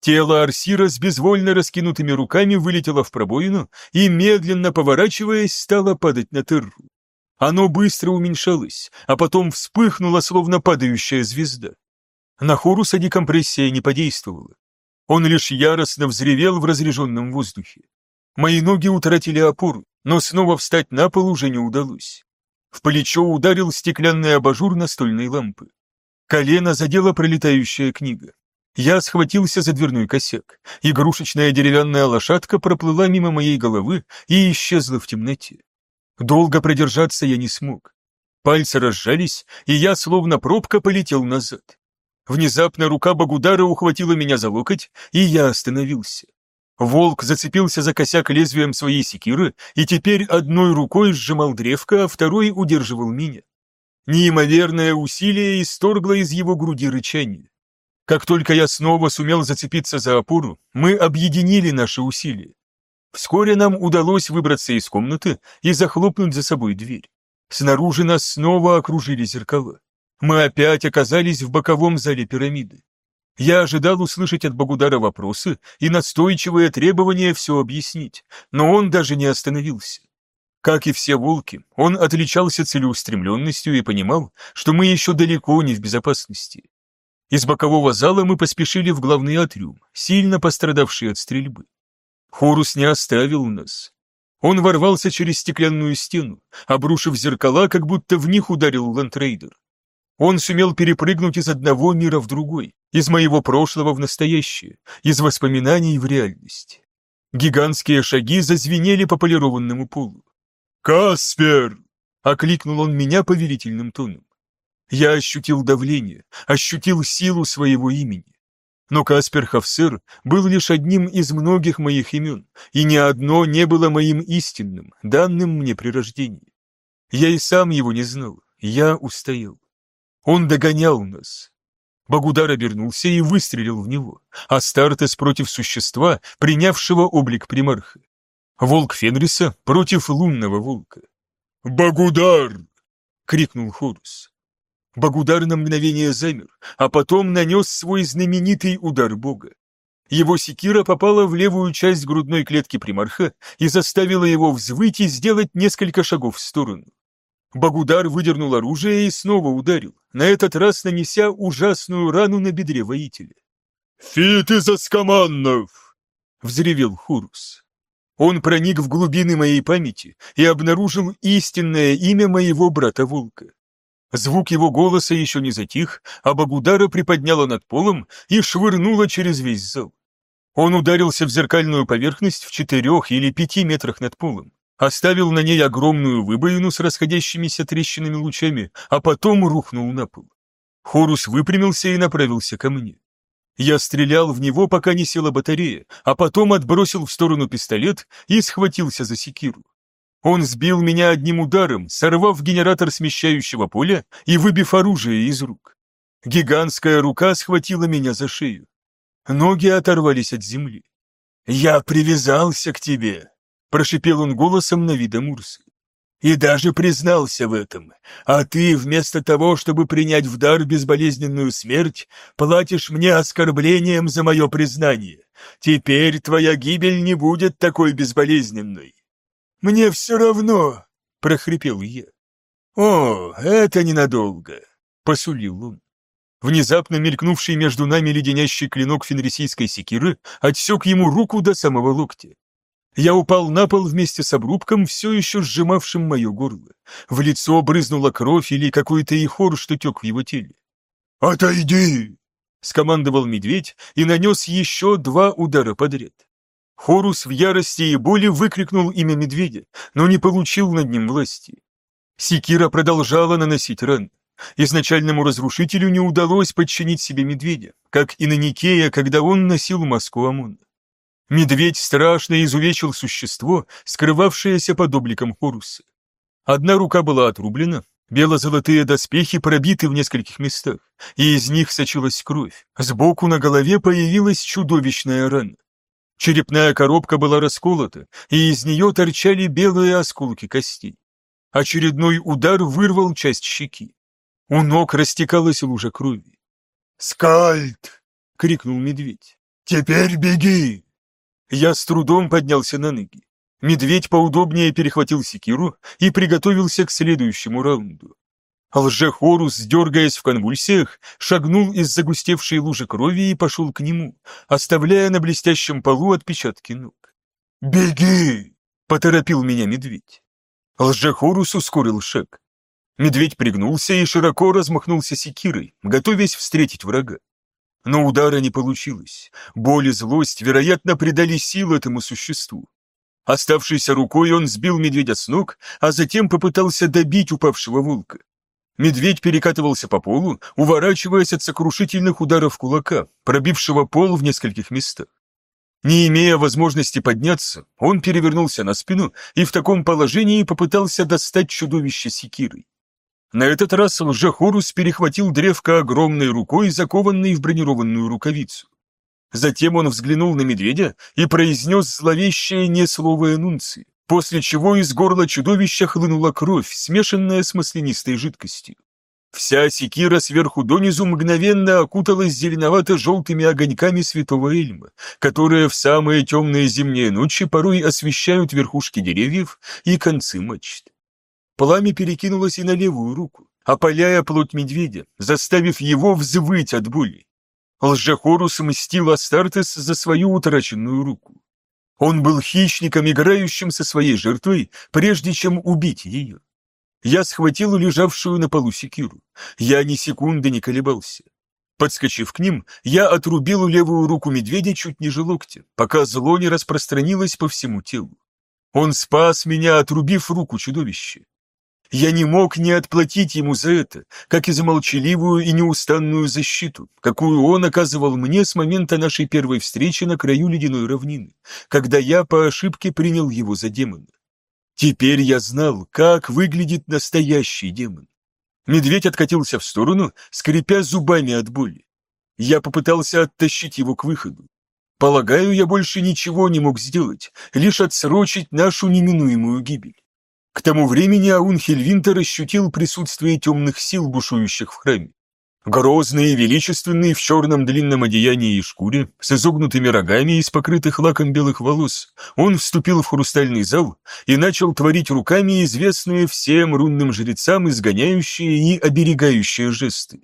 Тело Арсира с безвольно раскинутыми руками вылетело в пробоину и, медленно поворачиваясь, стало падать на терру. Оно быстро уменьшалось, а потом вспыхнуло, словно падающая звезда. На Хоруса декомпрессия не подействовала. Он лишь яростно взревел в разреженном воздухе. Мои ноги утратили опору, но снова встать на пол уже не удалось. В плечо ударил стеклянный абажур настольной лампы. Колено задела пролетающая книга. Я схватился за дверной косяк. Игрушечная деревянная лошадка проплыла мимо моей головы и исчезла в темноте. Долго продержаться я не смог. Пальцы разжались, и я, словно пробка, полетел назад. Внезапно рука Багудара ухватила меня за локоть, и я остановился. Волк зацепился за косяк лезвием своей секиры и теперь одной рукой сжимал древко, а второй удерживал меня. Неимоверное усилие исторгло из его груди рычание. Как только я снова сумел зацепиться за опору, мы объединили наши усилия. Вскоре нам удалось выбраться из комнаты и захлопнуть за собой дверь. Снаружи нас снова окружили зеркала. Мы опять оказались в боковом зале пирамиды. Я ожидал услышать от Богудара вопросы и настойчивое требование все объяснить, но он даже не остановился. Как и все волки, он отличался целеустремленностью и понимал, что мы еще далеко не в безопасности. Из бокового зала мы поспешили в главный атриум, сильно пострадавший от стрельбы. Хорус не оставил нас. Он ворвался через стеклянную стену, обрушив зеркала, как будто в них ударил лендрейдер. Он сумел перепрыгнуть из одного мира в другой, из моего прошлого в настоящее, из воспоминаний в реальность. Гигантские шаги зазвенели по полированному полу. «Каспер!» Окликнул он меня повелительным тоном. Я ощутил давление, ощутил силу своего имени. Но Каспер Хафсер был лишь одним из многих моих имен, и ни одно не было моим истинным, данным мне при рождении. Я и сам его не знал, я устоял. Он догонял нас. Багудар обернулся и выстрелил в него, а Стартес против существа, принявшего облик примарха. Волк Фенриса против лунного волка. «Багудар!» — крикнул Хорус. Багудар на мгновение замер, а потом нанес свой знаменитый удар бога. Его секира попала в левую часть грудной клетки примарха и заставила его взвыть и сделать несколько шагов в сторону. Багудар выдернул оружие и снова ударил, на этот раз нанеся ужасную рану на бедре воителя. «Фит из Аскаманнов!» — взревел Хурус. Он проник в глубины моей памяти и обнаружил истинное имя моего брата-волка. Звук его голоса еще не затих, а Багудара приподняла над полом и швырнула через весь зал. Он ударился в зеркальную поверхность в четырех или пяти метрах над полом, оставил на ней огромную выбоину с расходящимися трещинами лучами, а потом рухнул на пол. Хорус выпрямился и направился ко мне. Я стрелял в него, пока не села батарея, а потом отбросил в сторону пистолет и схватился за секиру. Он сбил меня одним ударом, сорвав генератор смещающего поля и выбив оружие из рук. Гигантская рука схватила меня за шею. Ноги оторвались от земли. «Я привязался к тебе», — прошипел он голосом на вида Мурсы. «И даже признался в этом. А ты, вместо того, чтобы принять в дар безболезненную смерть, платишь мне оскорблением за мое признание. Теперь твоя гибель не будет такой безболезненной. «Мне все равно!» — прохрипел я. «О, это ненадолго!» — посулил он. Внезапно мелькнувший между нами леденящий клинок фенрисийской секиры отсек ему руку до самого локтя. Я упал на пол вместе с обрубком, все еще сжимавшим мое горло. В лицо брызнула кровь или какой-то ихор, что тек в его теле. «Отойди!» — скомандовал медведь и нанес еще два удара подряд. Хорус в ярости и боли выкрикнул имя медведя, но не получил над ним власти. Секира продолжала наносить раны. Изначальному разрушителю не удалось подчинить себе медведя, как и на Никея, когда он носил маску Амона. Медведь страшно изувечил существо, скрывавшееся под обликом Хоруса. Одна рука была отрублена, бело-золотые доспехи пробиты в нескольких местах, и из них сочилась кровь. Сбоку на голове появилась чудовищная рана. Черепная коробка была расколота, и из нее торчали белые осколки костей. Очередной удар вырвал часть щеки. У ног растекалась лужа крови. «Скальд!» — крикнул медведь. «Теперь беги!» Я с трудом поднялся на ноги. Медведь поудобнее перехватил секиру и приготовился к следующему раунду. Лжехорус, дергаясь в конвульсиях, шагнул из загустевшей лужи крови и пошел к нему, оставляя на блестящем полу отпечатки ног. «Беги!» — поторопил меня медведь. Лжехорус ускорил шаг. Медведь пригнулся и широко размахнулся секирой, готовясь встретить врага. Но удара не получилось. Боль и злость, вероятно, придали сил этому существу. Оставшейся рукой он сбил медведя с ног, а затем попытался добить упавшего волка. Медведь перекатывался по полу, уворачиваясь от сокрушительных ударов кулака, пробившего пол в нескольких местах. Не имея возможности подняться, он перевернулся на спину и в таком положении попытался достать чудовище секирой. На этот раз лжехорус перехватил древко огромной рукой, закованной в бронированную рукавицу. Затем он взглянул на медведя и произнес зловещее несловое нунции после чего из горла чудовища хлынула кровь, смешанная с маслянистой жидкостью. Вся секира сверху донизу мгновенно окуталась зеленовато-желтыми огоньками святого Эльма, которые в самые темные зимние ночи порой освещают верхушки деревьев и концы мачт. Пламя перекинулось и на левую руку, опаляя плоть медведя, заставив его взвыть от боли. Лжехорус мстил Астартес за свою утраченную руку. Он был хищником, играющим со своей жертвой, прежде чем убить ее. Я схватил лежавшую на полу секиру. Я ни секунды не колебался. Подскочив к ним, я отрубил левую руку медведя чуть ниже локтя, пока зло не распространилось по всему телу. Он спас меня, отрубив руку чудовища. Я не мог не отплатить ему за это, как и за молчаливую и неустанную защиту, какую он оказывал мне с момента нашей первой встречи на краю ледяной равнины, когда я по ошибке принял его за демона. Теперь я знал, как выглядит настоящий демон. Медведь откатился в сторону, скрипя зубами от боли. Я попытался оттащить его к выходу. Полагаю, я больше ничего не мог сделать, лишь отсрочить нашу неминуемую гибель. К тому времени Аунхель Винтер ощутил присутствие темных сил, бушующих в храме. Грозный и величественный в черном длинном одеянии и шкуре, с изогнутыми рогами из покрытых лаком белых волос, он вступил в хрустальный зал и начал творить руками известные всем рунным жрецам изгоняющие и оберегающие жесты.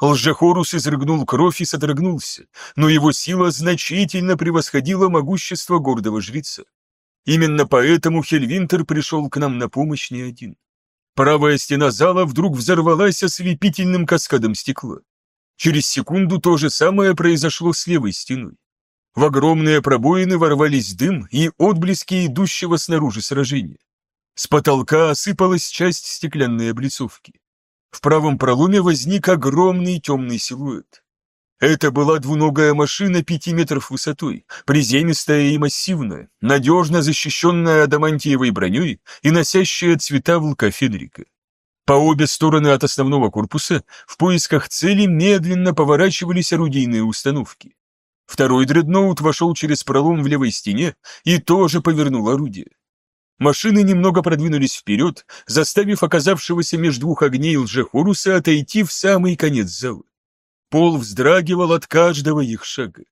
Лжехорус изрыгнул кровь и содрогнулся, но его сила значительно превосходила могущество гордого жреца. Именно поэтому Хельвинтер пришел к нам на помощь не один. Правая стена зала вдруг взорвалась ослепительным каскадом стекла. Через секунду то же самое произошло с левой стеной. В огромные пробоины ворвались дым и отблески идущего снаружи сражения. С потолка осыпалась часть стеклянной облицовки. В правом проломе возник огромный темный силуэт. Это была двуногая машина пяти метров высотой, приземистая и массивная, надежно защищенная адамантиевой броней и носящая цвета волка Федрика. По обе стороны от основного корпуса в поисках цели медленно поворачивались орудийные установки. Второй дредноут вошел через пролом в левой стене и тоже повернул орудие. Машины немного продвинулись вперед, заставив оказавшегося между двух огней лжехоруса отойти в самый конец зала. Пол вздрагивал от каждого их шага.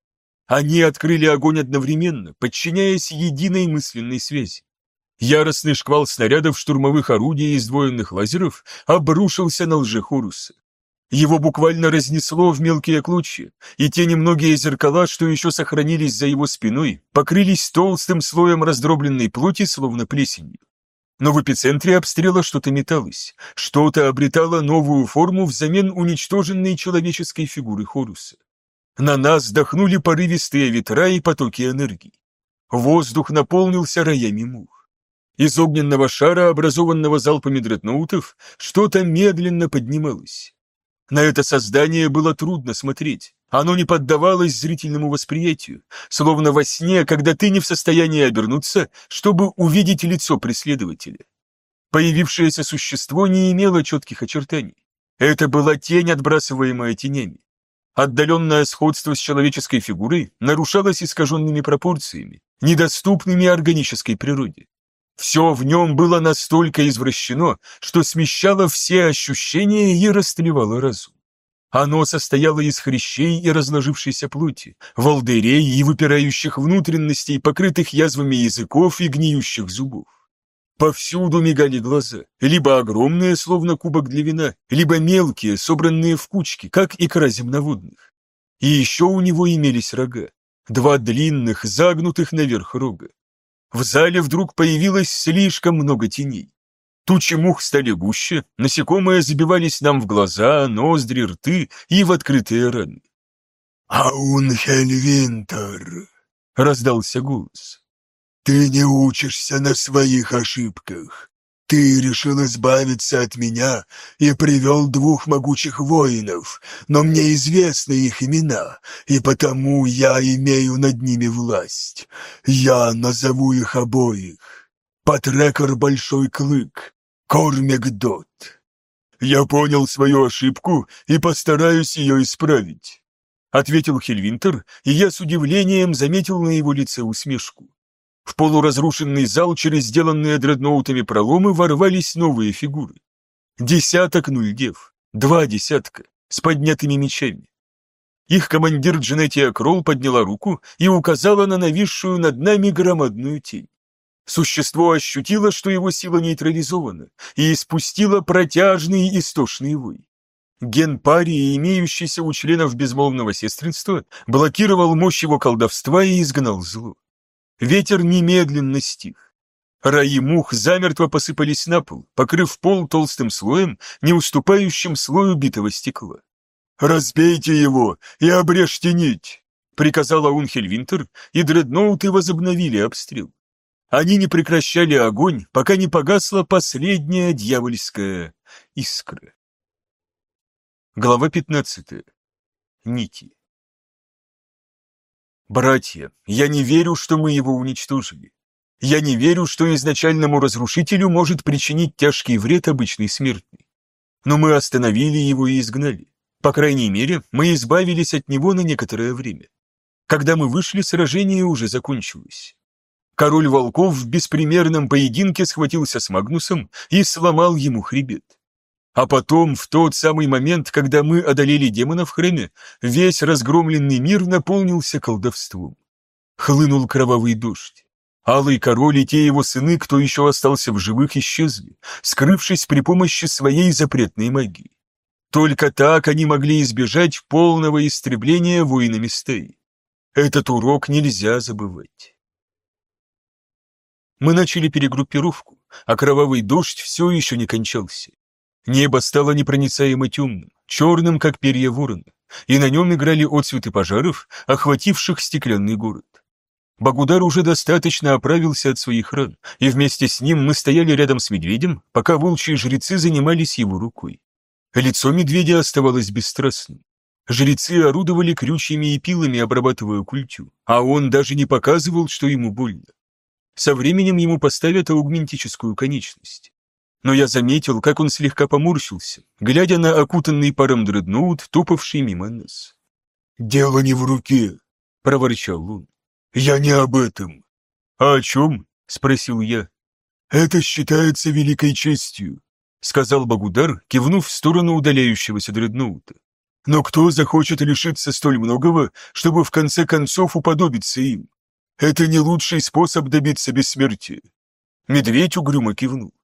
Они открыли огонь одновременно, подчиняясь единой мысленной связи. Яростный шквал снарядов штурмовых орудий и сдвоенных лазеров обрушился на лжехоруса. Его буквально разнесло в мелкие клочья, и те немногие зеркала, что еще сохранились за его спиной, покрылись толстым слоем раздробленной плоти, словно плесенью. Но в эпицентре обстрела что-то металось, что-то обретало новую форму взамен уничтоженной человеческой фигуры Хоруса. На нас вдохнули порывистые ветра и потоки энергии. Воздух наполнился роями мух. Из огненного шара, образованного залпами дредноутов, что-то медленно поднималось. На это создание было трудно смотреть. Оно не поддавалось зрительному восприятию, словно во сне, когда ты не в состоянии обернуться, чтобы увидеть лицо преследователя. Появившееся существо не имело четких очертаний. Это была тень, отбрасываемая тенями. Отдаленное сходство с человеческой фигурой нарушалось искаженными пропорциями, недоступными органической природе. Все в нем было настолько извращено, что смещало все ощущения и растлевало разум. Оно состояло из хрящей и разложившейся плоти, волдырей и выпирающих внутренностей, покрытых язвами языков и гниющих зубов. Повсюду мигали глаза, либо огромные, словно кубок для вина, либо мелкие, собранные в кучки, как икра земноводных. И еще у него имелись рога, два длинных, загнутых наверх рога. В зале вдруг появилось слишком много теней. Тучи мух стали гуще, насекомые забивались нам в глаза, ноздри, рты и в открытые раны. «Аунхельвинтер!» — раздался голос. «Ты не учишься на своих ошибках. Ты решил избавиться от меня и привел двух могучих воинов, но мне известны их имена, и потому я имею над ними власть. Я назову их обоих. Патрекор Большой Клык, Кормек Дот. Я понял свою ошибку и постараюсь ее исправить», — ответил Хельвинтер, и я с удивлением заметил на его лице усмешку. В полуразрушенный зал через сделанные дредноутами проломы ворвались новые фигуры. Десяток нульдев, два десятка, с поднятыми мечами. Их командир Дженетия Кролл подняла руку и указала на нависшую над нами громадную тень. Существо ощутило, что его сила нейтрализована, и испустило протяжный истошный вой. Ген парии, имеющийся у членов безмолвного сестринства, блокировал мощь его колдовства и изгнал зло. Ветер немедленно стих. Раи мух замертво посыпались на пол, покрыв пол толстым слоем, не уступающим слою битого стекла. «Разбейте его и обрежьте нить!» — приказала Унхель Винтер, и дредноуты возобновили обстрел. Они не прекращали огонь, пока не погасла последняя дьявольская искра. Глава 15. Нити. Братья, я не верю, что мы его уничтожили. Я не верю, что изначальному разрушителю может причинить тяжкий вред обычный смертный. Но мы остановили его и изгнали. По крайней мере, мы избавились от него на некоторое время. Когда мы вышли, сражение уже закончилось. Король волков в беспримерном поединке схватился с Магнусом и сломал ему хребет. А потом, в тот самый момент, когда мы одолели демона в храме, весь разгромленный мир наполнился колдовством. Хлынул кровавый дождь. Алый король и те его сыны, кто еще остался в живых, исчезли, скрывшись при помощи своей запретной магии. Только так они могли избежать полного истребления воинами стаи. Этот урок нельзя забывать. Мы начали перегруппировку, а кровавый дождь все еще не кончался. Небо стало непроницаемо темным, черным, как перья ворона, и на нем играли отцветы пожаров, охвативших стеклянный город. Багудар уже достаточно оправился от своих ран, и вместе с ним мы стояли рядом с медведем, пока волчьи жрецы занимались его рукой. Лицо медведя оставалось бесстрастным. Жрецы орудовали крючьями и пилами, обрабатывая культю, а он даже не показывал, что ему больно. Со временем ему поставят аугментическую конечность но я заметил, как он слегка поморщился, глядя на окутанный паром дредноут, топавший мимо нас. «Дело не в руке», — проворчал он. «Я не об этом». «А о чем?» — спросил я. «Это считается великой честью», — сказал Багудар, кивнув в сторону удаляющегося дредноута. «Но кто захочет лишиться столь многого, чтобы в конце концов уподобиться им? Это не лучший способ добиться бессмертия». Медведь угрюмо кивнул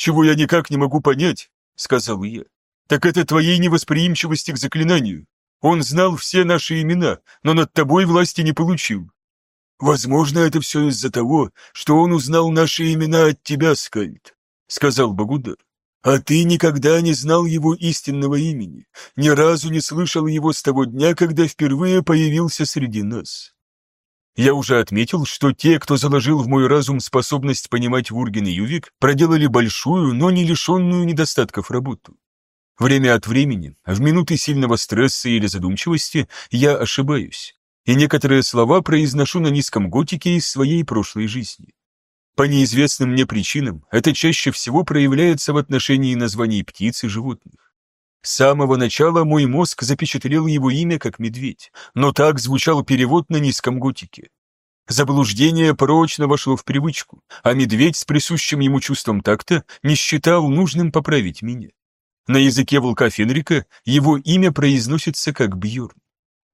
чего я никак не могу понять», — сказал я, — «так это твоей невосприимчивости к заклинанию. Он знал все наши имена, но над тобой власти не получил». «Возможно, это все из-за того, что он узнал наши имена от тебя, Скальд», — сказал Багудар. «А ты никогда не знал его истинного имени, ни разу не слышал его с того дня, когда впервые появился среди нас. Я уже отметил, что те, кто заложил в мой разум способность понимать Вурген и Ювик, проделали большую, но не лишенную недостатков работу. Время от времени, в минуты сильного стресса или задумчивости, я ошибаюсь, и некоторые слова произношу на низком готике из своей прошлой жизни. По неизвестным мне причинам это чаще всего проявляется в отношении названий птиц и животных. С самого начала мой мозг запечатлел его имя как медведь, но так звучал перевод на низком готике. Заблуждение прочно вошло в привычку, а медведь с присущим ему чувством такта не считал нужным поправить меня. На языке волка Фенрика его имя произносится как Бьорн.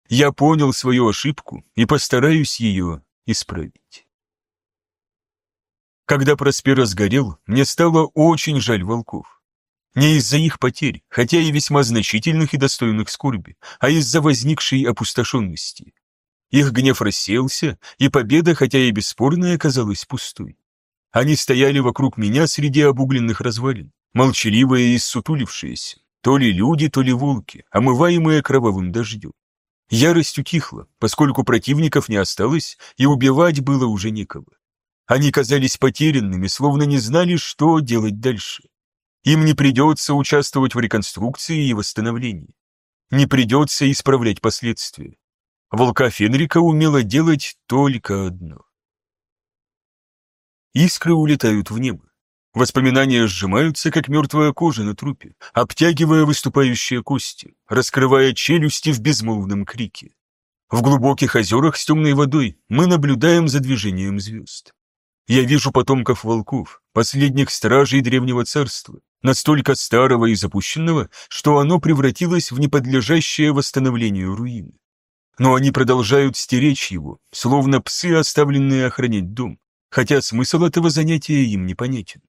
Я понял свою ошибку и постараюсь ее исправить. Когда Проспера сгорел, мне стало очень жаль волков. Не из-за их потерь, хотя и весьма значительных и достойных скорби, а из-за возникшей опустошенности. Их гнев рассеялся, и победа, хотя и бесспорная, оказалась пустой. Они стояли вокруг меня среди обугленных развалин, молчаливые и ссутулившиеся, то ли люди, то ли волки, омываемые кровавым дождем. Ярость утихла, поскольку противников не осталось, и убивать было уже некого. Они казались потерянными, словно не знали, что делать дальше. Им не придется участвовать в реконструкции и восстановлении. Не придется исправлять последствия. Волка Фенрика умела делать только одно. Искры улетают в небо. Воспоминания сжимаются, как мертвая кожа на трупе, обтягивая выступающие кости, раскрывая челюсти в безмолвном крике. В глубоких озерах с темной водой мы наблюдаем за движением звезд. Я вижу потомков волков, последних стражей древнего царства, настолько старого и запущенного, что оно превратилось в неподлежащее восстановлению руины. Но они продолжают стеречь его, словно псы, оставленные охранять дом, хотя смысл этого занятия им непонятен.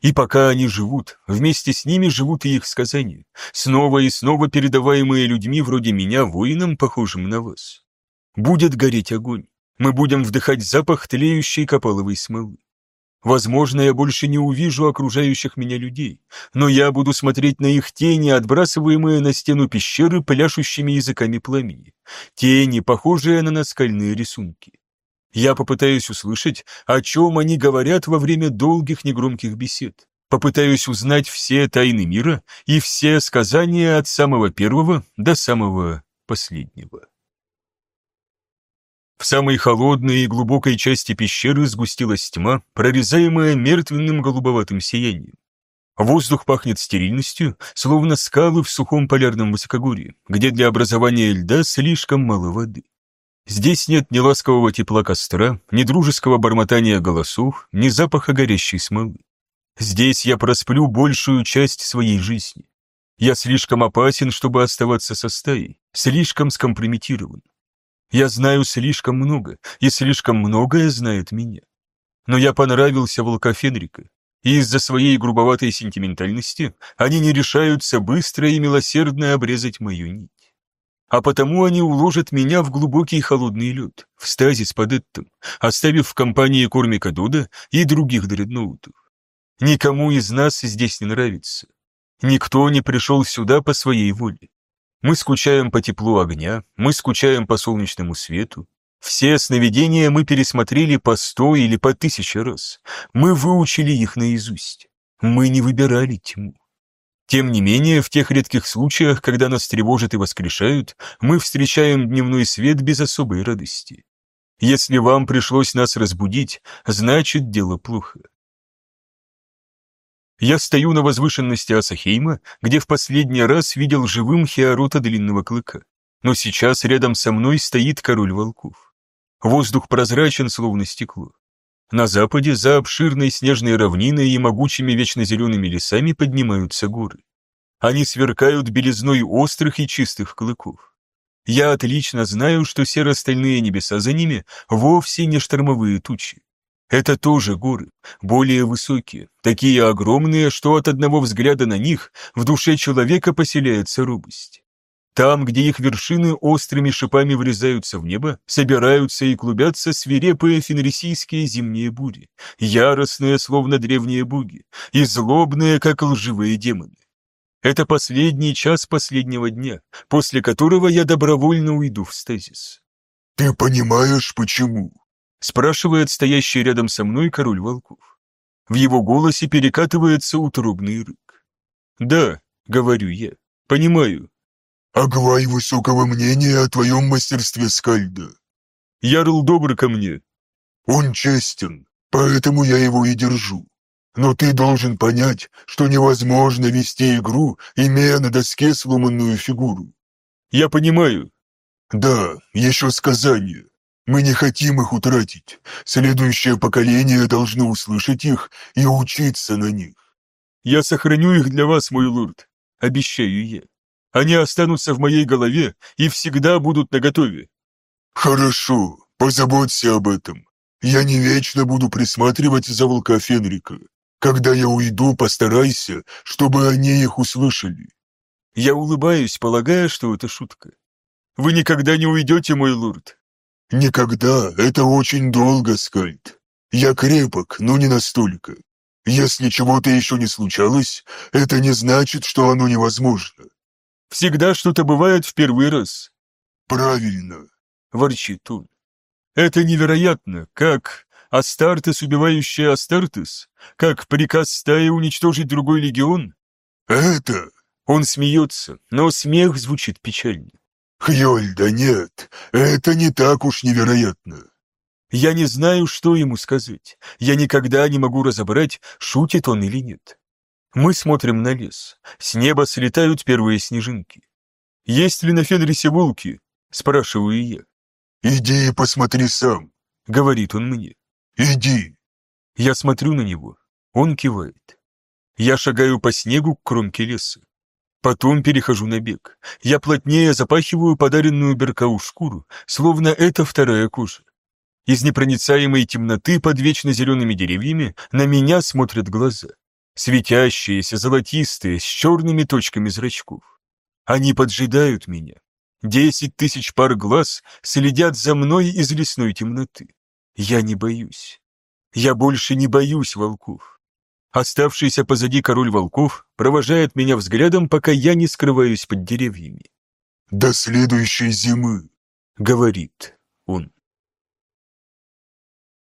И пока они живут, вместе с ними живут и их сказания, снова и снова передаваемые людьми вроде меня, воинам, похожим на вас. Будет гореть огонь, мы будем вдыхать запах тлеющей копаловой смолы. Возможно, я больше не увижу окружающих меня людей, но я буду смотреть на их тени, отбрасываемые на стену пещеры пляшущими языками пламени. Тени, похожие на наскальные рисунки. Я попытаюсь услышать, о чем они говорят во время долгих негромких бесед. Попытаюсь узнать все тайны мира и все сказания от самого первого до самого последнего. В самой холодной и глубокой части пещеры сгустилась тьма, прорезаемая мертвенным голубоватым сиянием. Воздух пахнет стерильностью, словно скалы в сухом полярном высокогорье, где для образования льда слишком мало воды. Здесь нет ни ласкового тепла костра, ни дружеского бормотания голосов, ни запаха горящей смолы. Здесь я просплю большую часть своей жизни. Я слишком опасен, чтобы оставаться со стаей, слишком скомпрометирован. Я знаю слишком много, и слишком многое знает меня. Но я понравился волка Фенрика, и из-за своей грубоватой сентиментальности они не решаются быстро и милосердно обрезать мою нить. А потому они уложат меня в глубокий холодный лед, в стазис под Эттом, оставив в компании Кормика Дуда и других дредноутов. Никому из нас здесь не нравится. Никто не пришел сюда по своей воле. Мы скучаем по теплу огня, мы скучаем по солнечному свету, все сновидения мы пересмотрели по сто или по тысяче раз. Мы выучили их наизусть. Мы не выбирали тьму. Тем не менее, в тех редких случаях, когда нас тревожат и воскрешают, мы встречаем дневной свет без особой радости. Если вам пришлось нас разбудить, значит, дело плохо. Я стою на возвышенности Асахейма, где в последний раз видел живым Хиарота Длинного Клыка. Но сейчас рядом со мной стоит король волков. Воздух прозрачен, словно стекло. На западе, за обширной снежной равниной и могучими вечно лесами поднимаются горы. Они сверкают белизной острых и чистых клыков. Я отлично знаю, что серо-стальные небеса за ними вовсе не штормовые тучи. Это тоже горы, более высокие, такие огромные, что от одного взгляда на них в душе человека поселяется робость. Там, где их вершины острыми шипами врезаются в небо, собираются и клубятся свирепые фенрисийские зимние бури, яростные, словно древние боги, и злобные, как лживые демоны. Это последний час последнего дня, после которого я добровольно уйду в стазис. «Ты понимаешь, почему?» — спрашивает стоящий рядом со мной король волков. В его голосе перекатывается утробный рык. «Да», — говорю я, — «понимаю, Аглай высокого мнения о твоем мастерстве Скальда. Ярл добр ко мне. Он честен, поэтому я его и держу. Но ты должен понять, что невозможно вести игру, имея на доске сломанную фигуру. Я понимаю. Да, еще сказание. Мы не хотим их утратить. Следующее поколение должно услышать их и учиться на них. Я сохраню их для вас, мой лорд. Обещаю я. Они останутся в моей голове и всегда будут наготове. Хорошо, позаботься об этом. Я не вечно буду присматривать за волка Фенрика. Когда я уйду, постарайся, чтобы они их услышали. Я улыбаюсь, полагая, что это шутка. Вы никогда не уйдете, мой лорд. Никогда, это очень долго, Скальд. Я крепок, но не настолько. Если чего-то еще не случалось, это не значит, что оно невозможно. Всегда что-то бывает в первый раз. Правильно, ворчит он. Это невероятно, как Астартес, убивающий Астартес, как приказ стаи уничтожить другой легион. Это... Он смеется, но смех звучит печально. Хьольда, нет, это не так уж невероятно. Я не знаю, что ему сказать. Я никогда не могу разобрать, шутит он или нет. Мы смотрим на лес. С неба слетают первые снежинки. «Есть ли на Фенрисе волки?» – спрашиваю я. «Иди и посмотри сам», – говорит он мне. «Иди». Я смотрю на него. Он кивает. Я шагаю по снегу к кромке леса. Потом перехожу на бег. Я плотнее запахиваю подаренную Беркау шкуру, словно это вторая кожа. Из непроницаемой темноты под вечно зелеными деревьями на меня смотрят глаза светящиеся, золотистые, с черными точками зрачков. Они поджидают меня. Десять тысяч пар глаз следят за мной из лесной темноты. Я не боюсь. Я больше не боюсь волков. Оставшийся позади король волков провожает меня взглядом, пока я не скрываюсь под деревьями. «До следующей зимы», — говорит он.